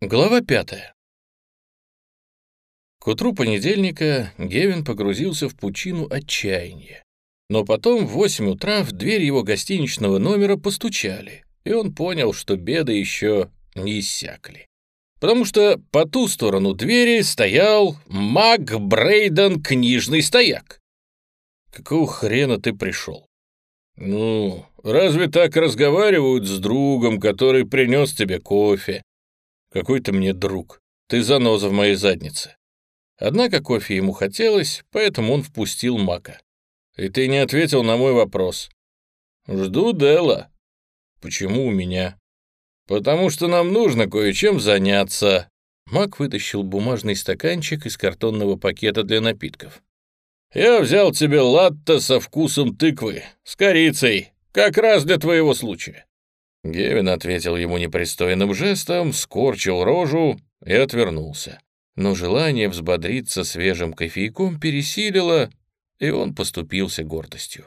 Глава пятая. К утру понедельника Гевин погрузился в пучину отчаяния. Но потом в восемь утра в дверь его гостиничного номера постучали, и он понял, что беды еще не иссякли. Потому что по ту сторону двери стоял Мак Брейден книжный стояк. «Какого хрена ты пришел?» «Ну, разве так разговаривают с другом, который принес тебе кофе?» Какой ты мне друг. Ты заноза в моей заднице. Однако кофе ему хотелось, поэтому он впустил Мака. И ты не ответил на мой вопрос. Жду Дела. Почему у меня? Потому что нам нужно кое-чем заняться. Мак вытащил бумажный стаканчик из картонного пакета для напитков. «Я взял тебе латте со вкусом тыквы, с корицей, как раз для твоего случая. Гевин ответил ему непристойным жестом, скорчил рожу и отвернулся. Но желание взбодриться свежим кофейком пересилило, и он поступился гордостью.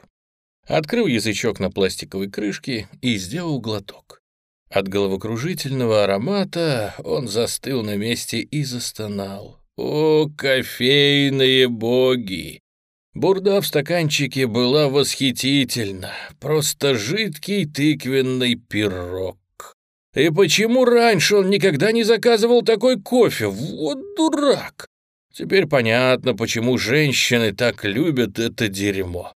Открыл язычок на пластиковой крышке и сделал глоток. От головокружительного аромата он застыл на месте и застонал. «О, кофейные боги! Бурда в стаканчике была восхитительна, просто жидкий тыквенный пирог. И почему раньше он никогда не заказывал такой кофе? Вот дурак! Теперь понятно, почему женщины так любят это дерьмо.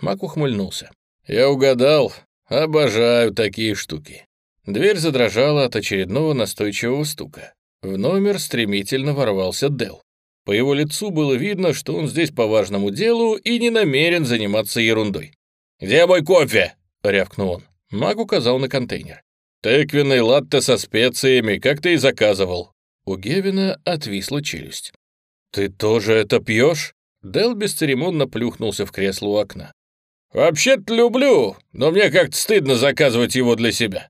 Мак ухмыльнулся. Я угадал, обожаю такие штуки. Дверь задрожала от очередного настойчивого стука. В номер стремительно ворвался Дел. По его лицу было видно, что он здесь по важному делу и не намерен заниматься ерундой. «Где мой кофе?» — рявкнул он. Маг указал на контейнер. «Тыквенный латте со специями, как ты и заказывал». У Гевина отвисла челюсть. «Ты тоже это пьешь?» Дел бесцеремонно плюхнулся в кресло у окна. «Вообще-то люблю, но мне как-то стыдно заказывать его для себя».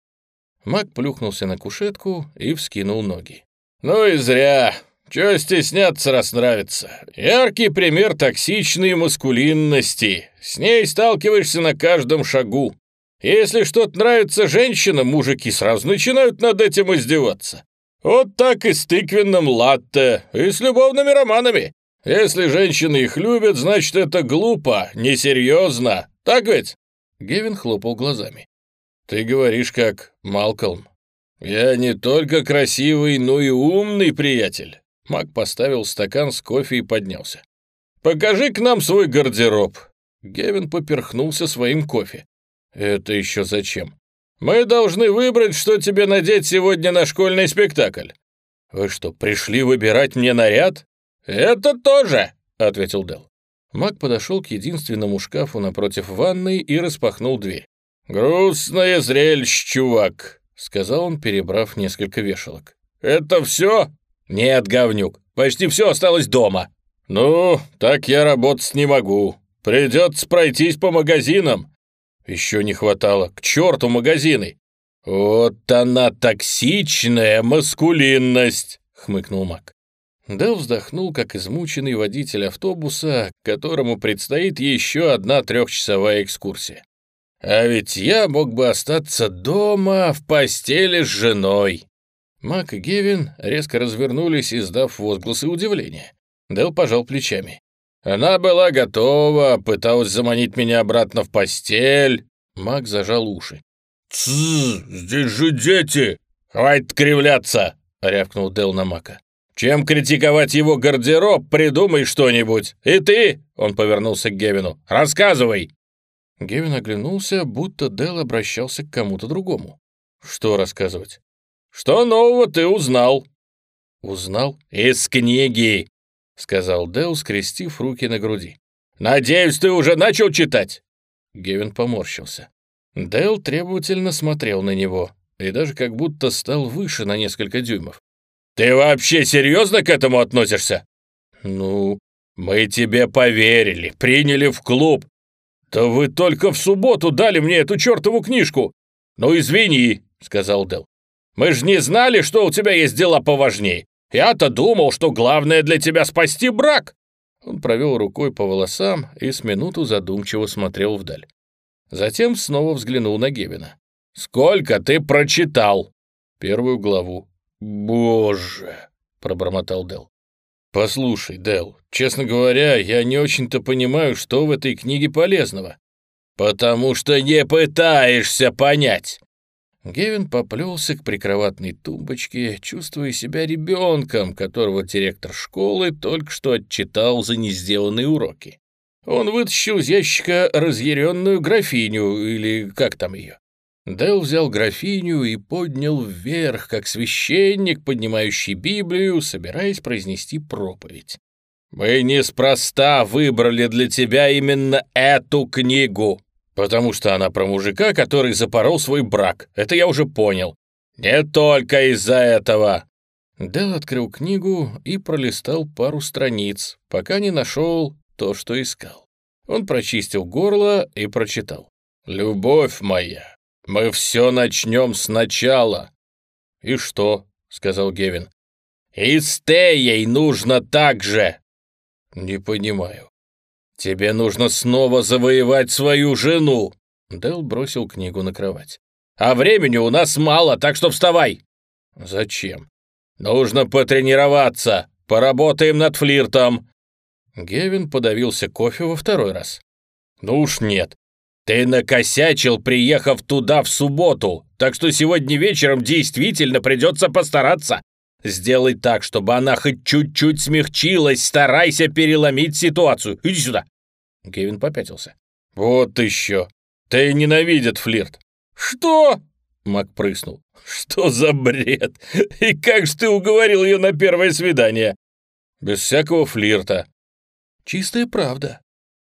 Маг плюхнулся на кушетку и вскинул ноги. «Ну и зря. Чего стесняться, раз нравится? Яркий пример токсичной маскулинности. С ней сталкиваешься на каждом шагу. Если что-то нравится женщинам, мужики сразу начинают над этим издеваться. Вот так и с тыквенным латте, и с любовными романами. Если женщины их любят, значит, это глупо, несерьезно. Так ведь?» Гевин хлопал глазами. «Ты говоришь как Малкольм. Я не только красивый, но и умный приятель. Мак поставил стакан с кофе и поднялся. «Покажи к нам свой гардероб». Гевин поперхнулся своим кофе. «Это еще зачем?» «Мы должны выбрать, что тебе надеть сегодня на школьный спектакль». «Вы что, пришли выбирать мне наряд?» «Это тоже», — ответил Дел. Мак подошел к единственному шкафу напротив ванной и распахнул дверь. «Грустное зрелище, чувак», — сказал он, перебрав несколько вешалок. «Это все?» «Нет, говнюк, почти все осталось дома». «Ну, так я работать не могу. Придется пройтись по магазинам». «Еще не хватало. К черту магазины!» «Вот она токсичная маскулинность!» — хмыкнул Мак. Дэл вздохнул, как измученный водитель автобуса, которому предстоит еще одна трехчасовая экскурсия. «А ведь я мог бы остаться дома в постели с женой». Мак и Гевин резко развернулись, издав возгласы удивления. Дэл пожал плечами. «Она была готова, пыталась заманить меня обратно в постель». Мак зажал уши. «Тсс, здесь же дети!» «Хватит кривляться!» — рявкнул Дэл на Мака. «Чем критиковать его гардероб, придумай что-нибудь. И ты!» — он повернулся к Гевину. «Рассказывай!» Гевин оглянулся, будто Дэл обращался к кому-то другому. «Что рассказывать?» Что нового ты узнал?» «Узнал? Из книги», — сказал Дэл, скрестив руки на груди. «Надеюсь, ты уже начал читать?» Гевин поморщился. Дэл требовательно смотрел на него и даже как будто стал выше на несколько дюймов. «Ты вообще серьезно к этому относишься?» «Ну, мы тебе поверили, приняли в клуб. Да вы только в субботу дали мне эту чертову книжку. Ну, извини», — сказал Дэл. Мы же не знали, что у тебя есть дела поважней. Я-то думал, что главное для тебя спасти брак». Он провел рукой по волосам и с минуту задумчиво смотрел вдаль. Затем снова взглянул на Гевина. «Сколько ты прочитал?» «Первую главу». «Боже!» — пробормотал Дел. «Послушай, Дел, честно говоря, я не очень-то понимаю, что в этой книге полезного». «Потому что не пытаешься понять!» Гевин поплелся к прикроватной тумбочке, чувствуя себя ребенком, которого директор школы только что отчитал за несделанные уроки. Он вытащил из ящика разъяренную графиню, или как там ее. Дэл взял графиню и поднял вверх, как священник, поднимающий Библию, собираясь произнести проповедь. «Мы неспроста выбрали для тебя именно эту книгу, потому что она про мужика, который запорол свой брак. Это я уже понял. Не только из-за этого». Дэл открыл книгу и пролистал пару страниц, пока не нашел то, что искал. Он прочистил горло и прочитал. «Любовь моя, мы все начнем сначала». «И что?» — сказал Гевин. «И с Теей нужно так же!» «Не понимаю. Тебе нужно снова завоевать свою жену!» Дэл бросил книгу на кровать. «А времени у нас мало, так что вставай!» «Зачем?» «Нужно потренироваться! Поработаем над флиртом!» Гевин подавился кофе во второй раз. «Ну уж нет. Ты накосячил, приехав туда в субботу, так что сегодня вечером действительно придется постараться. Сделай так, чтобы она хоть чуть-чуть смягчилась, старайся переломить ситуацию. Иди сюда!» Гевин попятился. «Вот еще! Ты ненавидит флирт!» «Что?» Мак прыснул. «Что за бред? И как же ты уговорил ее на первое свидание?» «Без всякого флирта». «Чистая правда.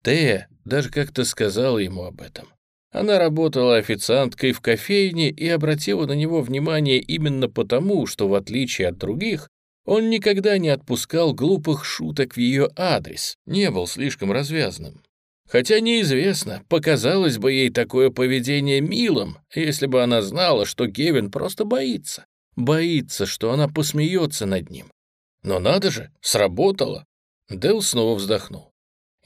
Тея даже как-то сказала ему об этом. Она работала официанткой в кофейне и обратила на него внимание именно потому, что, в отличие от других, он никогда не отпускал глупых шуток в ее адрес, не был слишком развязным. Хотя неизвестно, показалось бы ей такое поведение милым, если бы она знала, что Гевин просто боится. Боится, что она посмеется над ним. Но надо же, сработало. Дэл снова вздохнул.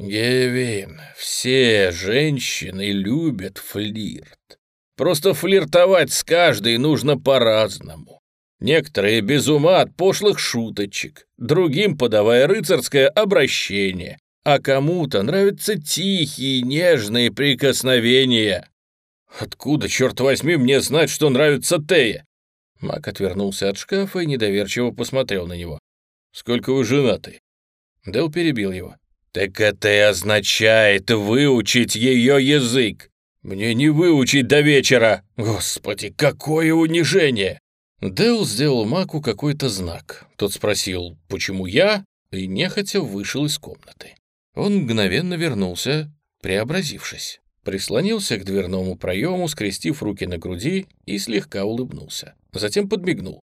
«Гевин, все женщины любят флирт. Просто флиртовать с каждой нужно по-разному. Некоторые без ума от пошлых шуточек, другим подавая рыцарское обращение, а кому-то нравятся тихие, нежные прикосновения. Откуда, черт возьми, мне знать, что нравится Тея? Мак отвернулся от шкафа и недоверчиво посмотрел на него. «Сколько вы женаты?» Дэл перебил его. «Так это и означает выучить ее язык. Мне не выучить до вечера. Господи, какое унижение!» Дэл сделал Маку какой-то знак. Тот спросил, почему я, и нехотя вышел из комнаты. Он мгновенно вернулся, преобразившись. Прислонился к дверному проему, скрестив руки на груди и слегка улыбнулся. Затем подмигнул.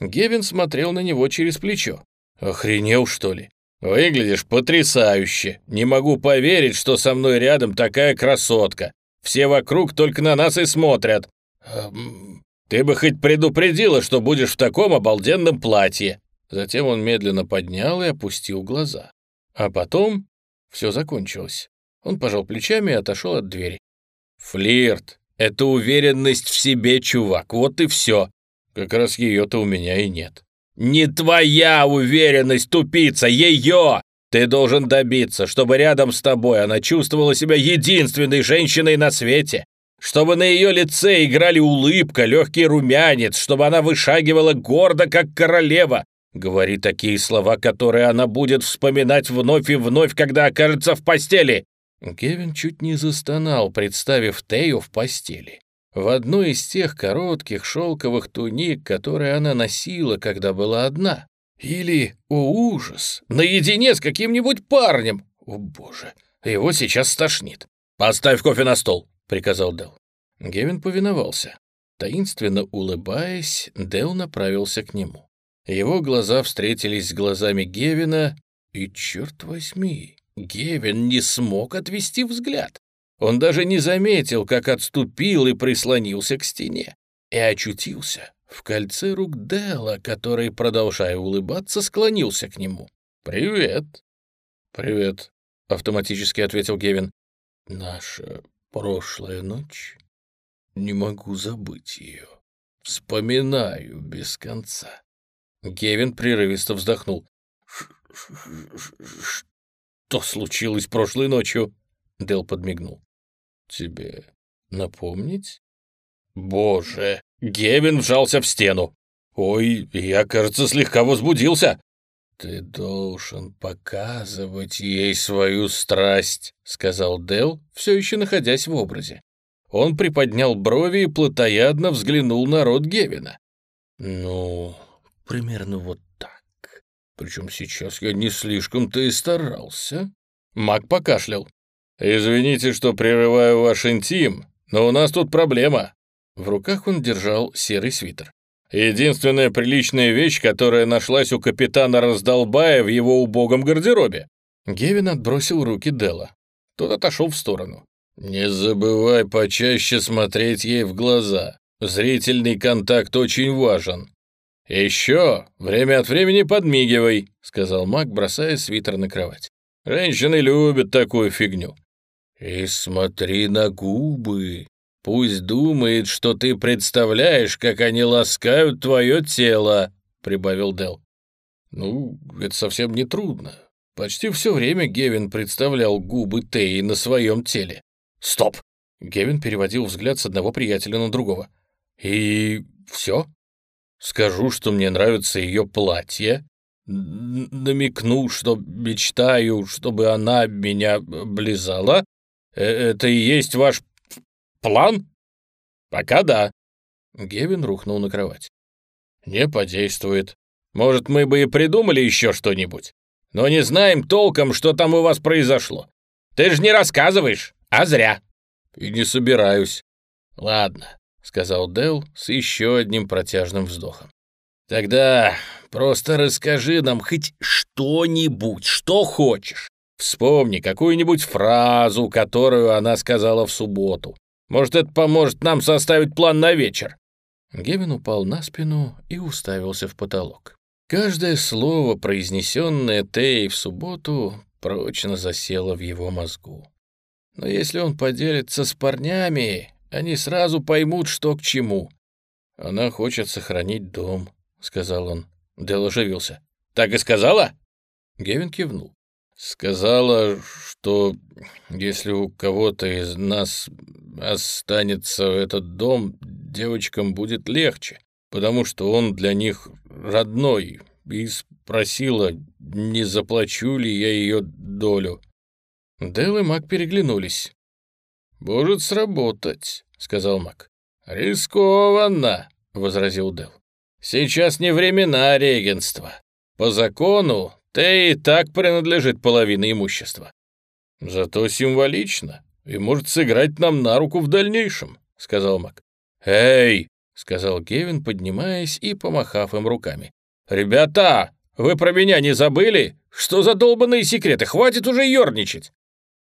Гевин смотрел на него через плечо. «Охренел, что ли? «Выглядишь потрясающе. Не могу поверить, что со мной рядом такая красотка. Все вокруг только на нас и смотрят. Эм, ты бы хоть предупредила, что будешь в таком обалденном платье». Затем он медленно поднял и опустил глаза. А потом все закончилось. Он пожал плечами и отошел от двери. «Флирт — это уверенность в себе, чувак, вот и все. Как раз ее-то у меня и нет». «Не твоя уверенность, тупица, ее! Ты должен добиться, чтобы рядом с тобой она чувствовала себя единственной женщиной на свете, чтобы на ее лице играли улыбка, легкий румянец, чтобы она вышагивала гордо, как королева. Говори такие слова, которые она будет вспоминать вновь и вновь, когда окажется в постели». Кевин чуть не застонал, представив Тею в постели в одной из тех коротких шелковых туник, которые она носила, когда была одна. Или, о ужас, наедине с каким-нибудь парнем. О боже, его сейчас стошнит. «Поставь кофе на стол», — приказал Дел. Гевин повиновался. Таинственно улыбаясь, Дел направился к нему. Его глаза встретились с глазами Гевина, и, черт возьми, Гевин не смог отвести взгляд. Он даже не заметил, как отступил и прислонился к стене. И очутился в кольце рук Дела, который, продолжая улыбаться, склонился к нему. «Привет». «Привет», — автоматически ответил Гевин. «Наша прошлая ночь. Не могу забыть ее. Вспоминаю без конца». Гевин прерывисто вздохнул. «Что случилось прошлой ночью?» Дел подмигнул. «Тебе напомнить?» «Боже!» Гевин вжался в стену. «Ой, я, кажется, слегка возбудился». «Ты должен показывать ей свою страсть», — сказал Дел, все еще находясь в образе. Он приподнял брови и плотоядно взглянул на рот Гевина. «Ну, примерно вот так. Причем сейчас я не слишком-то и старался». Мак покашлял. «Извините, что прерываю ваш интим, но у нас тут проблема». В руках он держал серый свитер. Единственная приличная вещь, которая нашлась у капитана Раздолбая в его убогом гардеробе. Гевин отбросил руки Дела. Тот отошел в сторону. «Не забывай почаще смотреть ей в глаза. Зрительный контакт очень важен». «Еще время от времени подмигивай», — сказал маг, бросая свитер на кровать. «Женщины любят такую фигню». «И смотри на губы», Пусть думает, что ты представляешь, как они ласкают твое тело», — прибавил Дел. «Ну, это совсем не трудно. Почти все время Гевин представлял губы Теи на своем теле». «Стоп!» — Гевин переводил взгляд с одного приятеля на другого. «И все? Скажу, что мне нравится ее платье, намекну, что мечтаю, чтобы она меня облизала. Э, это и есть ваш План? Пока да. Гевин рухнул на кровать. Не подействует. Может, мы бы и придумали еще что-нибудь. Но не знаем толком, что там у вас произошло. Ты же не рассказываешь, а зря. И не собираюсь. Ладно, сказал Дел с еще одним протяжным вздохом. Тогда просто расскажи нам хоть что-нибудь, что хочешь. Вспомни какую-нибудь фразу, которую она сказала в субботу. Может, это поможет нам составить план на вечер?» Гевин упал на спину и уставился в потолок. Каждое слово, произнесенное Тей в субботу, прочно засело в его мозгу. Но если он поделится с парнями, они сразу поймут, что к чему. «Она хочет сохранить дом», — сказал он. Дел оживился. «Так и сказала?» Гевин кивнул. «Сказала, что если у кого-то из нас останется этот дом, девочкам будет легче, потому что он для них родной, и спросила, не заплачу ли я ее долю. Дэл и Мак переглянулись. «Может сработать», — сказал Мак. «Рискованно», — возразил Дэл. «Сейчас не времена регенства. По закону ты и так принадлежит половина имущества. Зато символично и может сыграть нам на руку в дальнейшем», — сказал Мак. «Эй!» — сказал Кевин, поднимаясь и помахав им руками. «Ребята, вы про меня не забыли? Что за долбанные секреты? Хватит уже ерничать!»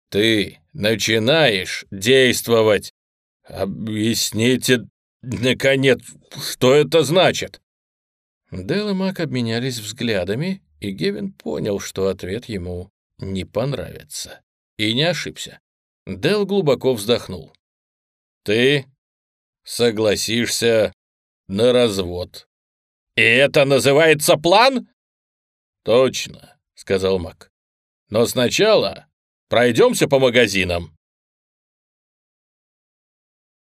«Ты начинаешь действовать!» «Объясните, наконец, что это значит?» Дэл и Мак обменялись взглядами, и Гевин понял, что ответ ему не понравится. И не ошибся. Дел глубоко вздохнул. «Ты согласишься на развод». «И это называется план?» «Точно», — сказал Мак. «Но сначала пройдемся по магазинам».